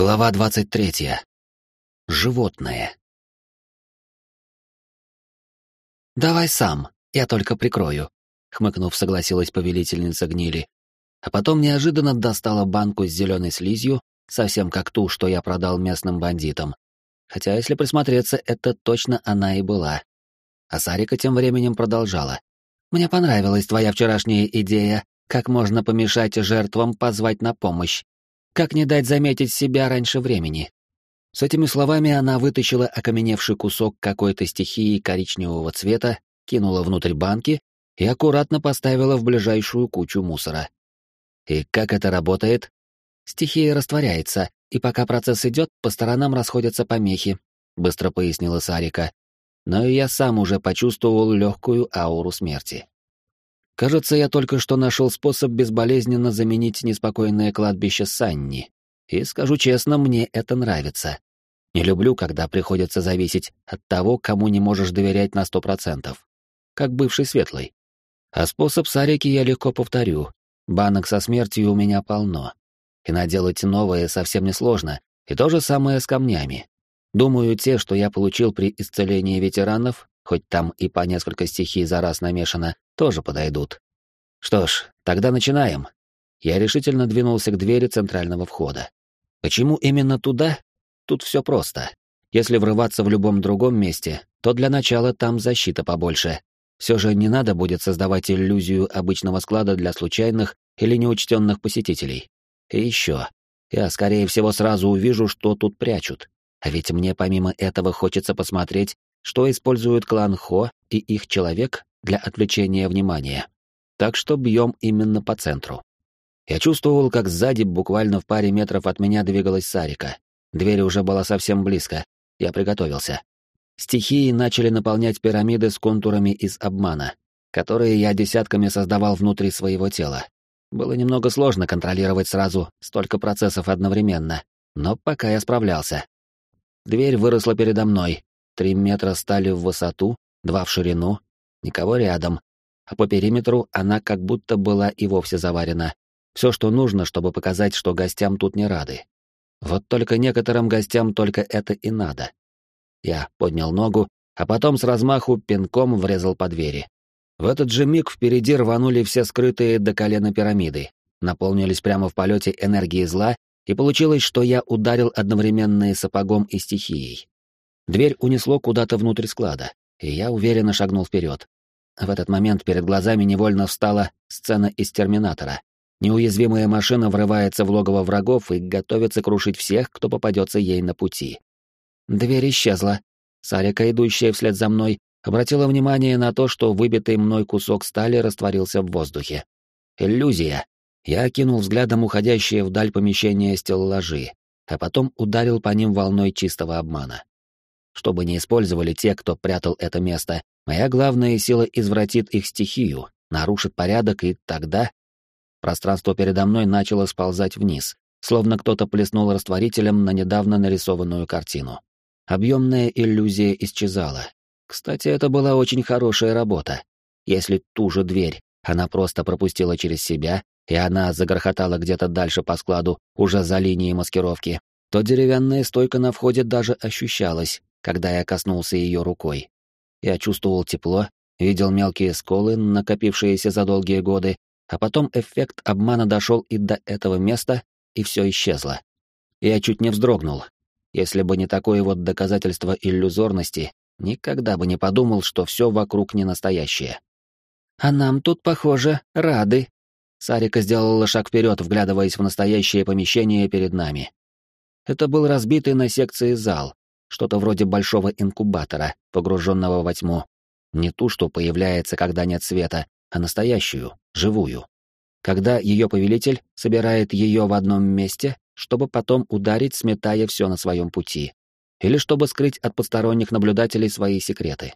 Глава двадцать третья. Животное. «Давай сам, я только прикрою», — хмыкнув, согласилась повелительница гнили. А потом неожиданно достала банку с зеленой слизью, совсем как ту, что я продал местным бандитам. Хотя, если присмотреться, это точно она и была. А Сарика тем временем продолжала. «Мне понравилась твоя вчерашняя идея, как можно помешать жертвам позвать на помощь. Как не дать заметить себя раньше времени?» С этими словами она вытащила окаменевший кусок какой-то стихии коричневого цвета, кинула внутрь банки и аккуратно поставила в ближайшую кучу мусора. И как это работает? Стихия растворяется, и пока процесс идет, по сторонам расходятся помехи, быстро пояснила Сарика. Но и я сам уже почувствовал легкую ауру смерти. Кажется, я только что нашел способ безболезненно заменить неспокойное кладбище Санни. И скажу честно, мне это нравится. Не люблю, когда приходится зависеть от того, кому не можешь доверять на сто процентов. Как бывший светлый. А способ Сарики я легко повторю. Банок со смертью у меня полно. И наделать новое совсем несложно. И то же самое с камнями. Думаю, те, что я получил при исцелении ветеранов, хоть там и по несколько стихий за раз намешано, тоже подойдут. Что ж, тогда начинаем. Я решительно двинулся к двери центрального входа. Почему именно туда? Тут все просто. Если врываться в любом другом месте, то для начала там защита побольше. Все же не надо будет создавать иллюзию обычного склада для случайных или неучтенных посетителей. И еще. Я, скорее всего, сразу увижу, что тут прячут. А ведь мне помимо этого хочется посмотреть, что используют клан Хо и их человек для отвлечения внимания. Так что бьем именно по центру. Я чувствовал, как сзади, буквально в паре метров от меня, двигалась Сарика. Дверь уже была совсем близко. Я приготовился. Стихии начали наполнять пирамиды с контурами из обмана, которые я десятками создавал внутри своего тела. Было немного сложно контролировать сразу столько процессов одновременно, но пока я справлялся. Дверь выросла передо мной, Три метра стали в высоту, два в ширину, никого рядом, а по периметру она как будто была и вовсе заварена. Все, что нужно, чтобы показать, что гостям тут не рады. Вот только некоторым гостям только это и надо. Я поднял ногу, а потом с размаху пинком врезал по двери. В этот же миг впереди рванули все скрытые до колена пирамиды, наполнились прямо в полете энергией зла, и получилось, что я ударил одновременно и сапогом, и стихией. Дверь унесло куда-то внутрь склада, и я уверенно шагнул вперед. В этот момент перед глазами невольно встала сцена из «Терминатора». Неуязвимая машина врывается в логово врагов и готовится крушить всех, кто попадется ей на пути. Дверь исчезла. Сарика, идущая вслед за мной, обратила внимание на то, что выбитый мной кусок стали растворился в воздухе. Иллюзия. Я окинул взглядом уходящее вдаль помещение стеллажи, а потом ударил по ним волной чистого обмана чтобы не использовали те, кто прятал это место. Моя главная сила извратит их стихию, нарушит порядок, и тогда... Пространство передо мной начало сползать вниз, словно кто-то плеснул растворителем на недавно нарисованную картину. Объемная иллюзия исчезала. Кстати, это была очень хорошая работа. Если ту же дверь она просто пропустила через себя, и она загрохотала где-то дальше по складу, уже за линией маскировки, то деревянная стойка на входе даже ощущалась, когда я коснулся ее рукой. Я чувствовал тепло, видел мелкие сколы, накопившиеся за долгие годы, а потом эффект обмана дошел и до этого места, и все исчезло. Я чуть не вздрогнул. Если бы не такое вот доказательство иллюзорности, никогда бы не подумал, что все вокруг не настоящее. «А нам тут, похоже, рады», Сарика сделала шаг вперед, вглядываясь в настоящее помещение перед нами. Это был разбитый на секции зал, что-то вроде большого инкубатора, погруженного во тьму. Не ту, что появляется, когда нет света, а настоящую, живую. Когда ее повелитель собирает ее в одном месте, чтобы потом ударить, сметая все на своем пути. Или чтобы скрыть от посторонних наблюдателей свои секреты.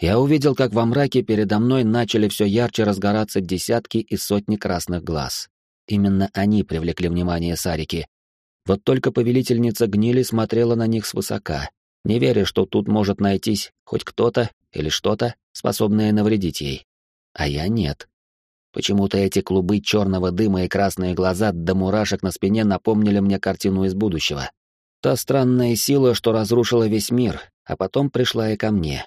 Я увидел, как во мраке передо мной начали все ярче разгораться десятки и сотни красных глаз. Именно они привлекли внимание Сарики, вот только повелительница гнили смотрела на них свысока, не веря, что тут может найтись хоть кто-то или что-то, способное навредить ей. А я нет. Почему-то эти клубы черного дыма и красные глаза до мурашек на спине напомнили мне картину из будущего. Та странная сила, что разрушила весь мир, а потом пришла и ко мне.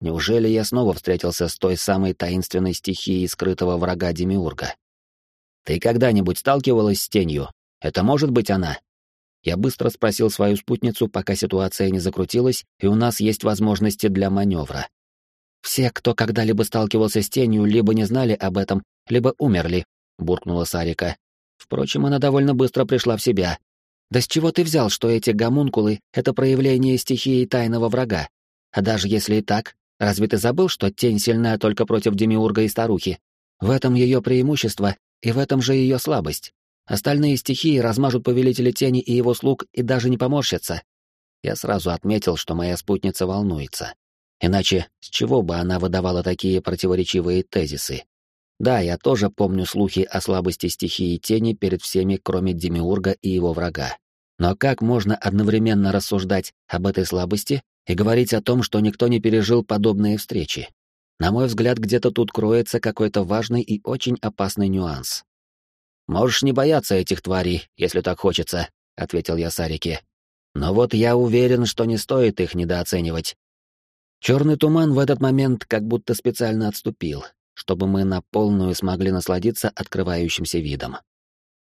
Неужели я снова встретился с той самой таинственной стихией скрытого врага Демиурга? Ты когда-нибудь сталкивалась с тенью? Это может быть она? Я быстро спросил свою спутницу, пока ситуация не закрутилась, и у нас есть возможности для маневра. «Все, кто когда-либо сталкивался с тенью, либо не знали об этом, либо умерли», — буркнула Сарика. Впрочем, она довольно быстро пришла в себя. «Да с чего ты взял, что эти гомункулы — это проявление стихии тайного врага? А даже если и так, разве ты забыл, что тень сильная только против Демиурга и старухи? В этом ее преимущество, и в этом же ее слабость. Остальные стихии размажут повелителя тени и его слуг и даже не поморщатся. Я сразу отметил, что моя спутница волнуется. Иначе с чего бы она выдавала такие противоречивые тезисы? Да, я тоже помню слухи о слабости стихии тени перед всеми, кроме Демиурга и его врага. Но как можно одновременно рассуждать об этой слабости и говорить о том, что никто не пережил подобные встречи? На мой взгляд, где-то тут кроется какой-то важный и очень опасный нюанс. «Можешь не бояться этих тварей, если так хочется», — ответил я Сарике. «Но вот я уверен, что не стоит их недооценивать. Черный туман в этот момент как будто специально отступил, чтобы мы на полную смогли насладиться открывающимся видом.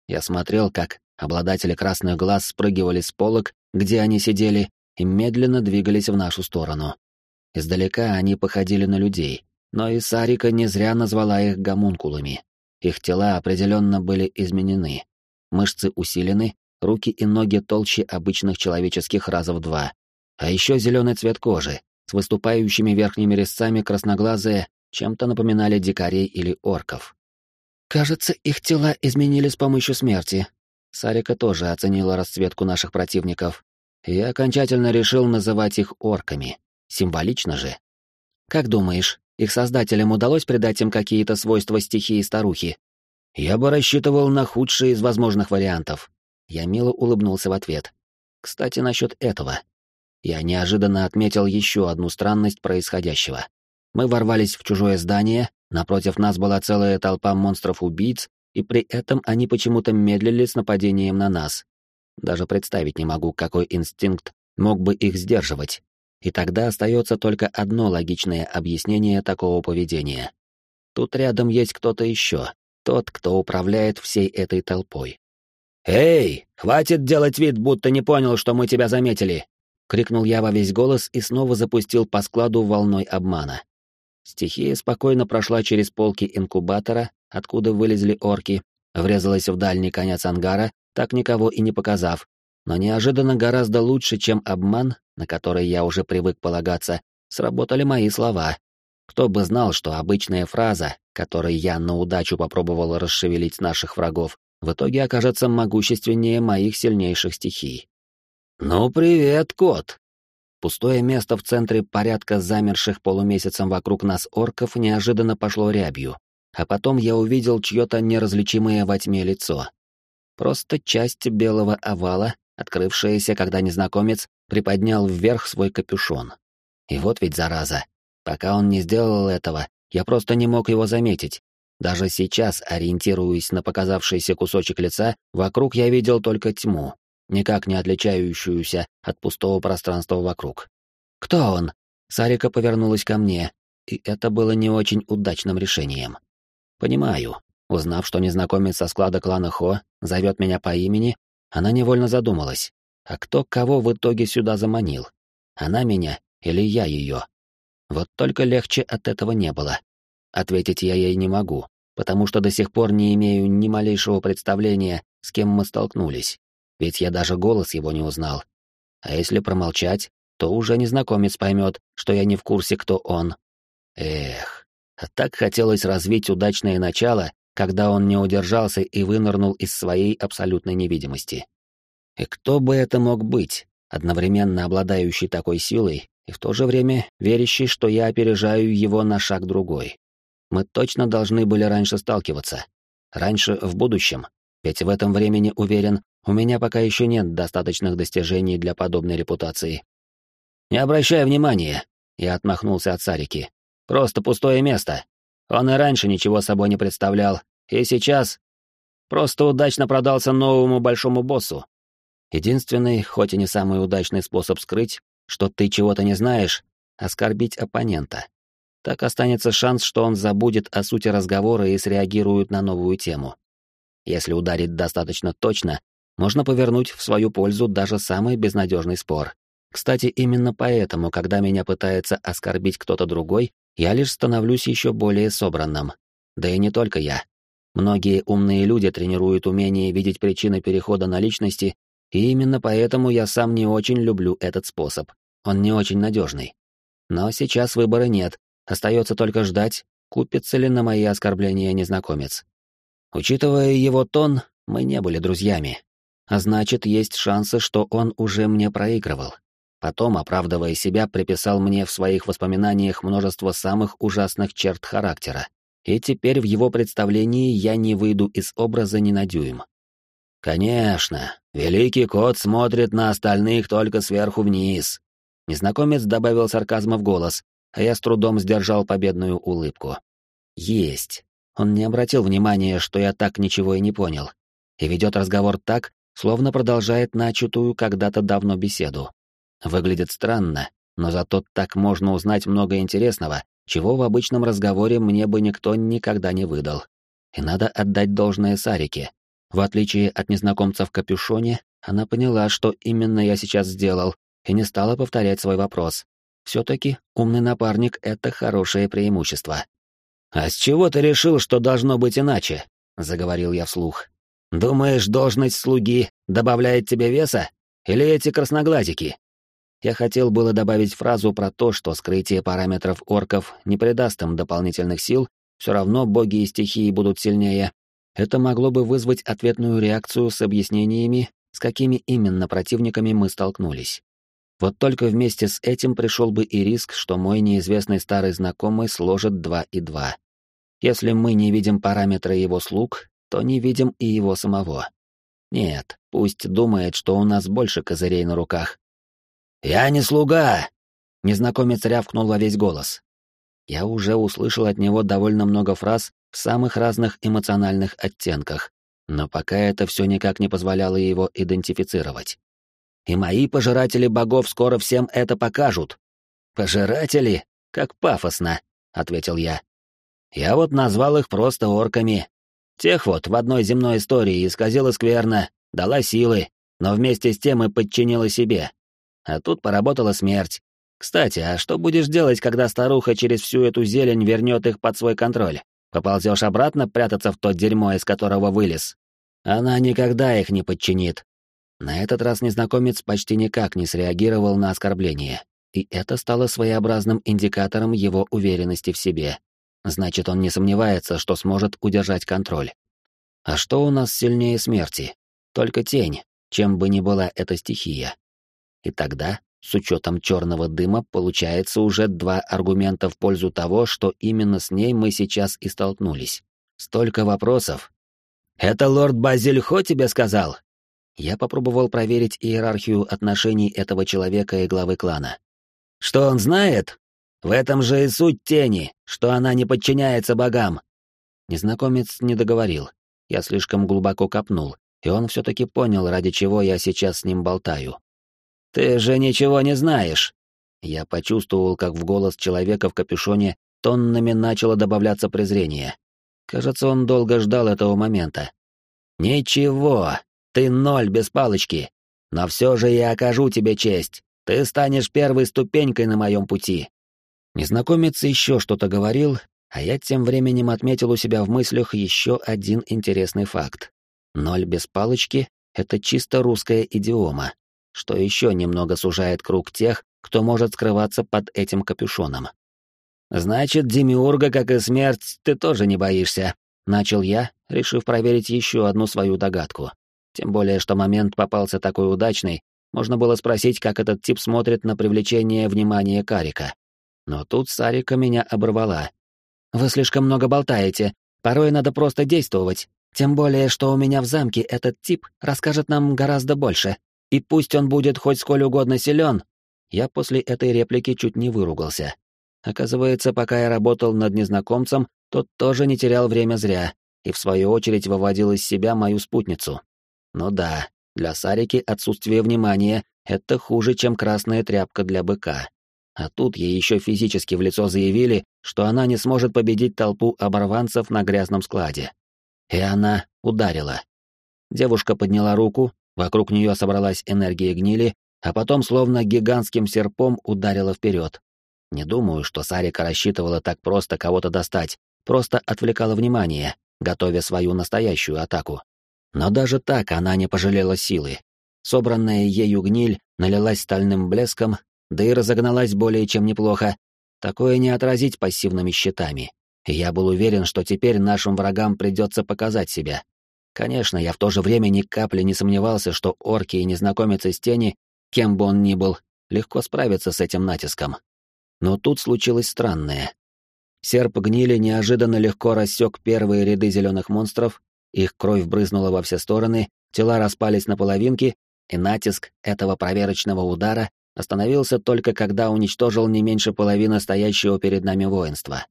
Я смотрел, как обладатели красных глаз спрыгивали с полок, где они сидели, и медленно двигались в нашу сторону. Издалека они походили на людей, но и Сарика не зря назвала их гомункулами. Их тела определенно были изменены. Мышцы усилены, руки и ноги толще обычных человеческих раза в два. А еще зеленый цвет кожи, с выступающими верхними резцами красноглазые чем-то напоминали дикарей или орков. «Кажется, их тела изменили с помощью смерти». Сарика тоже оценила расцветку наших противников. Я окончательно решил называть их орками. Символично же. «Как думаешь, их создателям удалось придать им какие-то свойства стихии старухи?» «Я бы рассчитывал на худшие из возможных вариантов». Я мило улыбнулся в ответ. «Кстати, насчет этого я неожиданно отметил еще одну странность происходящего. Мы ворвались в чужое здание, напротив нас была целая толпа монстров-убийц, и при этом они почему-то медлили с нападением на нас. Даже представить не могу, какой инстинкт мог бы их сдерживать. И тогда остается только одно логичное объяснение такого поведения. Тут рядом есть кто-то еще, тот, кто управляет всей этой толпой. «Эй, хватит делать вид, будто не понял, что мы тебя заметили!» крикнул я во весь голос и снова запустил по складу волной обмана. Стихия спокойно прошла через полки инкубатора, откуда вылезли орки, врезалась в дальний конец ангара, так никого и не показав, но неожиданно гораздо лучше, чем обман, на который я уже привык полагаться, сработали мои слова. Кто бы знал, что обычная фраза, которой я на удачу попробовал расшевелить наших врагов, в итоге окажется могущественнее моих сильнейших стихий. «Ну, привет, кот!» Пустое место в центре порядка замерших полумесяцем вокруг нас орков неожиданно пошло рябью, а потом я увидел чье-то неразличимое во тьме лицо. Просто часть белого овала, открывшаяся, когда незнакомец приподнял вверх свой капюшон. И вот ведь зараза. Пока он не сделал этого, я просто не мог его заметить. Даже сейчас, ориентируясь на показавшийся кусочек лица, вокруг я видел только тьму, никак не отличающуюся от пустого пространства вокруг. «Кто он?» Сарика повернулась ко мне, и это было не очень удачным решением. «Понимаю». Узнав, что незнакомец со склада клана Хо зовет меня по имени, она невольно задумалась. А кто кого в итоге сюда заманил? Она меня или я ее? Вот только легче от этого не было. Ответить я ей не могу, потому что до сих пор не имею ни малейшего представления, с кем мы столкнулись ведь я даже голос его не узнал. А если промолчать, то уже незнакомец поймет, что я не в курсе, кто он. Эх, а так хотелось развить удачное начало, когда он не удержался и вынырнул из своей абсолютной невидимости. И кто бы это мог быть, одновременно обладающий такой силой и в то же время верящий, что я опережаю его на шаг другой. Мы точно должны были раньше сталкиваться. Раньше в будущем, ведь в этом времени, уверен, у меня пока еще нет достаточных достижений для подобной репутации. Не обращай внимания, я отмахнулся от Сарики. Просто пустое место. Он и раньше ничего собой не представлял, и сейчас просто удачно продался новому большому боссу. Единственный, хоть и не самый удачный способ скрыть, что ты чего-то не знаешь, оскорбить оппонента. Так останется шанс, что он забудет о сути разговора и среагирует на новую тему. Если ударить достаточно точно, можно повернуть в свою пользу даже самый безнадежный спор. Кстати, именно поэтому, когда меня пытается оскорбить кто-то другой, я лишь становлюсь еще более собранным. Да и не только я. Многие умные люди тренируют умение видеть причины перехода на личности, и именно поэтому я сам не очень люблю этот способ. Он не очень надежный. Но сейчас выбора нет, остается только ждать, купится ли на мои оскорбления незнакомец. Учитывая его тон, мы не были друзьями. А значит, есть шансы, что он уже мне проигрывал. Потом, оправдывая себя, приписал мне в своих воспоминаниях множество самых ужасных черт характера. И теперь в его представлении я не выйду из образа ни на дюйм. Конечно, великий кот смотрит на остальных только сверху вниз. Незнакомец добавил сарказма в голос, а я с трудом сдержал победную улыбку. Есть. Он не обратил внимания, что я так ничего и не понял. И ведет разговор так, словно продолжает начатую когда-то давно беседу. Выглядит странно, но зато так можно узнать много интересного, чего в обычном разговоре мне бы никто никогда не выдал. И надо отдать должное Сарике. В отличие от незнакомца в капюшоне, она поняла, что именно я сейчас сделал, и не стала повторять свой вопрос. Все-таки умный напарник — это хорошее преимущество. «А с чего ты решил, что должно быть иначе?» — заговорил я вслух. «Думаешь, должность слуги добавляет тебе веса? Или эти красноглазики?» Я хотел было добавить фразу про то, что скрытие параметров орков не придаст им дополнительных сил, все равно боги и стихии будут сильнее. Это могло бы вызвать ответную реакцию с объяснениями, с какими именно противниками мы столкнулись. Вот только вместе с этим пришел бы и риск, что мой неизвестный старый знакомый сложит два и два. Если мы не видим параметры его слуг, то не видим и его самого. Нет, пусть думает, что у нас больше козырей на руках, «Я не слуга!» — незнакомец рявкнул во весь голос. Я уже услышал от него довольно много фраз в самых разных эмоциональных оттенках, но пока это все никак не позволяло его идентифицировать. «И мои пожиратели богов скоро всем это покажут!» «Пожиратели? Как пафосно!» — ответил я. «Я вот назвал их просто орками. Тех вот в одной земной истории исказила скверно, дала силы, но вместе с тем и подчинила себе. А тут поработала смерть. Кстати, а что будешь делать, когда старуха через всю эту зелень вернет их под свой контроль? Поползешь обратно прятаться в то дерьмо, из которого вылез? Она никогда их не подчинит. На этот раз незнакомец почти никак не среагировал на оскорбление, и это стало своеобразным индикатором его уверенности в себе. Значит, он не сомневается, что сможет удержать контроль. А что у нас сильнее смерти? Только тень, чем бы ни была эта стихия. И тогда, с учетом черного дыма, получается уже два аргумента в пользу того, что именно с ней мы сейчас и столкнулись. Столько вопросов. «Это лорд Базильхо тебе сказал?» Я попробовал проверить иерархию отношений этого человека и главы клана. «Что он знает? В этом же и суть тени, что она не подчиняется богам». Незнакомец не договорил. Я слишком глубоко копнул, и он все-таки понял, ради чего я сейчас с ним болтаю. «Ты же ничего не знаешь!» Я почувствовал, как в голос человека в капюшоне тоннами начало добавляться презрение. Кажется, он долго ждал этого момента. «Ничего, ты ноль без палочки, но все же я окажу тебе честь. Ты станешь первой ступенькой на моем пути». Незнакомец еще что-то говорил, а я тем временем отметил у себя в мыслях еще один интересный факт. Ноль без палочки — это чисто русская идиома, что еще немного сужает круг тех, кто может скрываться под этим капюшоном. «Значит, Демиурга, как и смерть, ты тоже не боишься», — начал я, решив проверить еще одну свою догадку. Тем более, что момент попался такой удачный, можно было спросить, как этот тип смотрит на привлечение внимания Карика. Но тут Сарика меня оборвала. «Вы слишком много болтаете, порой надо просто действовать, тем более, что у меня в замке этот тип расскажет нам гораздо больше. И пусть он будет хоть сколь угодно силен, я после этой реплики чуть не выругался. Оказывается, пока я работал над незнакомцем, тот тоже не терял время зря и, в свою очередь, выводил из себя мою спутницу. Ну да, для Сарики отсутствие внимания — это хуже, чем красная тряпка для быка. А тут ей еще физически в лицо заявили, что она не сможет победить толпу оборванцев на грязном складе. И она ударила. Девушка подняла руку, вокруг нее собралась энергия гнили, а потом словно гигантским серпом ударила вперед. Не думаю, что Сарика рассчитывала так просто кого-то достать, просто отвлекала внимание, готовя свою настоящую атаку. Но даже так она не пожалела силы. Собранная ею гниль налилась стальным блеском, да и разогналась более чем неплохо. Такое не отразить пассивными щитами. Я был уверен, что теперь нашим врагам придется показать себя. Конечно, я в то же время ни капли не сомневался, что орки и незнакомец из тени, кем бы он ни был, легко справятся с этим натиском. Но тут случилось странное. Серп гнили неожиданно легко рассек первые ряды зеленых монстров, их кровь брызнула во все стороны, тела распались на половинки, и натиск этого проверочного удара остановился только когда уничтожил не меньше половины стоящего перед нами воинства.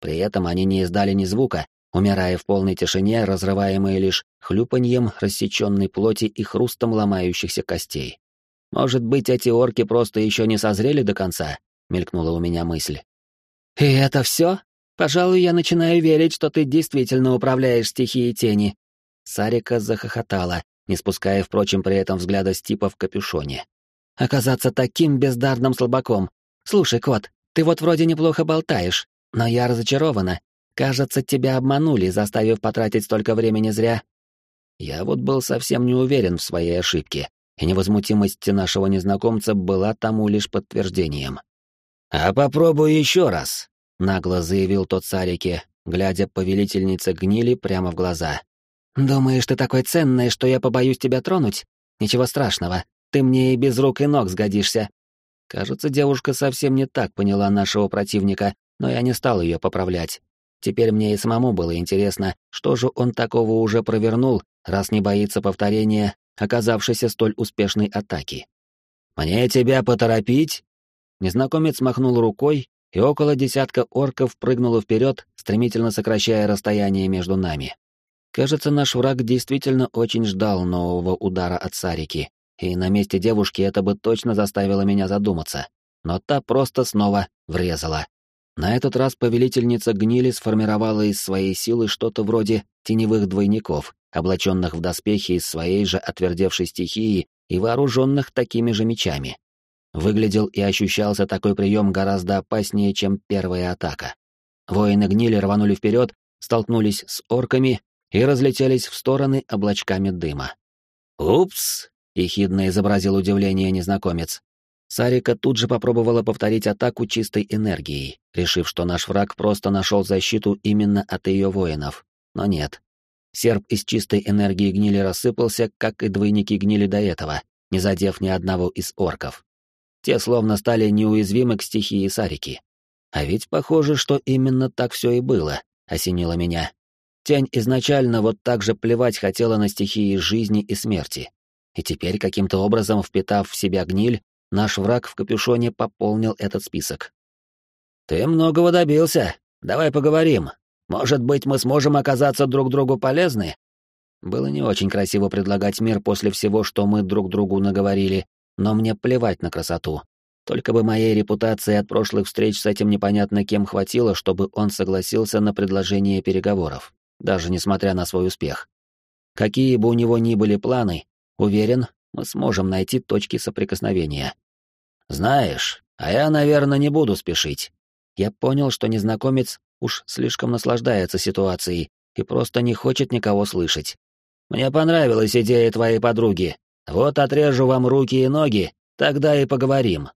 При этом они не издали ни звука, умирая в полной тишине, разрываемые лишь хлюпаньем рассеченной плоти и хрустом ломающихся костей. Может быть, эти орки просто еще не созрели до конца, мелькнула у меня мысль. «И это все? Пожалуй, я начинаю верить, что ты действительно управляешь стихией тени». Сарика захохотала, не спуская, впрочем, при этом взгляда с типа в капюшоне. «Оказаться таким бездарным слабаком. Слушай, кот, ты вот вроде неплохо болтаешь, но я разочарована. Кажется, тебя обманули, заставив потратить столько времени зря». Я вот был совсем не уверен в своей ошибке, и невозмутимость нашего незнакомца была тому лишь подтверждением. «А попробуй еще раз», — нагло заявил тот царике, глядя повелительнице гнили прямо в глаза. «Думаешь, ты такой ценный, что я побоюсь тебя тронуть? Ничего страшного, ты мне и без рук и ног сгодишься». Кажется, девушка совсем не так поняла нашего противника, но я не стал ее поправлять. Теперь мне и самому было интересно, что же он такого уже провернул, раз не боится повторения оказавшейся столь успешной атаки. «Мне тебя поторопить?» Незнакомец махнул рукой, и около десятка орков прыгнуло вперед, стремительно сокращая расстояние между нами. Кажется, наш враг действительно очень ждал нового удара от Сарики, и на месте девушки это бы точно заставило меня задуматься. Но та просто снова врезала. На этот раз повелительница гнили сформировала из своей силы что-то вроде теневых двойников, облаченных в доспехи из своей же отвердевшей стихии и вооруженных такими же мечами. Выглядел и ощущался такой прием гораздо опаснее, чем первая атака. Воины гнили рванули вперед, столкнулись с орками и разлетелись в стороны облачками дыма. «Упс!» — ехидно изобразил удивление незнакомец. Сарика тут же попробовала повторить атаку чистой энергией, решив, что наш враг просто нашел защиту именно от ее воинов. Но нет. Серп из чистой энергии гнили рассыпался, как и двойники гнили до этого, не задев ни одного из орков. Те словно стали неуязвимы к стихии Сарики. А ведь похоже, что именно так все и было, осенило меня. Тень изначально вот так же плевать хотела на стихии жизни и смерти. И теперь, каким-то образом впитав в себя гниль, наш враг в капюшоне пополнил этот список. «Ты многого добился. Давай поговорим. Может быть, мы сможем оказаться друг другу полезны?» Было не очень красиво предлагать мир после всего, что мы друг другу наговорили, но мне плевать на красоту. Только бы моей репутации от прошлых встреч с этим непонятно кем хватило, чтобы он согласился на предложение переговоров, даже несмотря на свой успех. Какие бы у него ни были планы, уверен, мы сможем найти точки соприкосновения. Знаешь, а я, наверное, не буду спешить. Я понял, что незнакомец уж слишком наслаждается ситуацией и просто не хочет никого слышать. Мне понравилась идея твоей подруги, вот отрежу вам руки и ноги, тогда и поговорим.